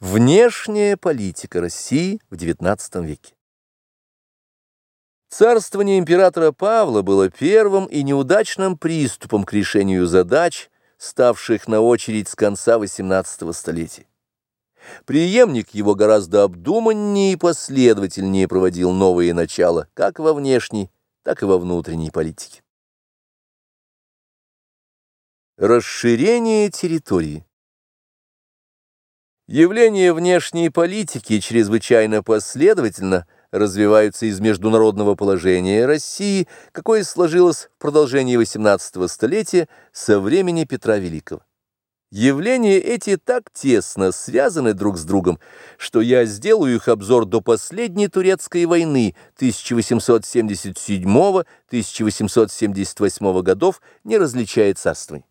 Внешняя политика России в XIX веке. Царствование императора Павла было первым и неудачным приступом к решению задач, ставших на очередь с конца XVIII столетия. Приемник его гораздо обдуманнее и последовательнее проводил новые начала как во внешней, так и во внутренней политике. Расширение территории Явления внешней политики чрезвычайно последовательно развиваются из международного положения России, какое сложилось в продолжении XVIII столетия со времени Петра Великого. Явления эти так тесно связаны друг с другом, что я сделаю их обзор до последней турецкой войны 1877-1878 годов, не различая царствований.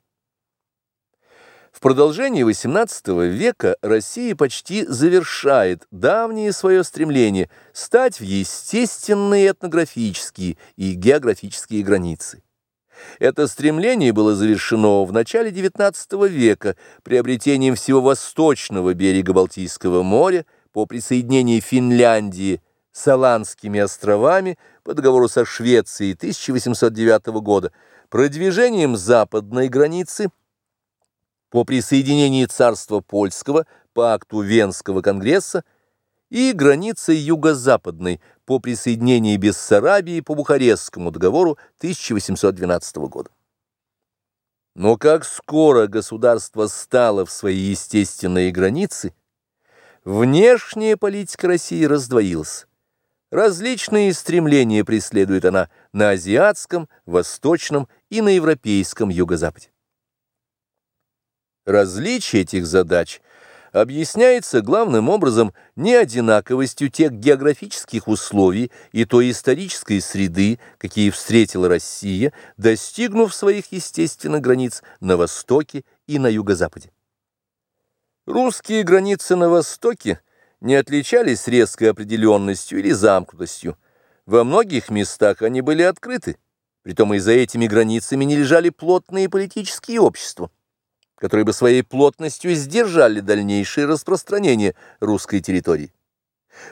В продолжении XVIII века Россия почти завершает давнее свое стремление стать в естественные этнографические и географические границы. Это стремление было завершено в начале XIX века приобретением всего восточного берега Балтийского моря по присоединении Финляндии с Аландскими островами по договору со Швецией 1809 года, продвижением западной границы – по присоединении царства польского по акту Венского конгресса и границей юго-западной по присоединении Бессарабии по Бухарестскому договору 1812 года. Но как скоро государство стало в свои естественные границы, внешняя политика России раздвоилась. Различные стремления преследует она на азиатском, восточном и на европейском юго-западе. Различие этих задач объясняется главным образом неодинаковостью тех географических условий и той исторической среды, какие встретила Россия, достигнув своих естественных границ на востоке и на юго-западе. Русские границы на востоке не отличались резкой определенностью или замкнутостью. Во многих местах они были открыты, притом и за этими границами не лежали плотные политические общества которые бы своей плотностью сдержали дальнейшее распространение русской территории.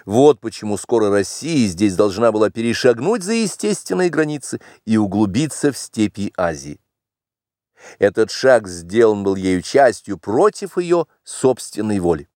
Вот почему скоро Россия здесь должна была перешагнуть за естественные границы и углубиться в степи Азии. Этот шаг сделан был ею частью против ее собственной воли.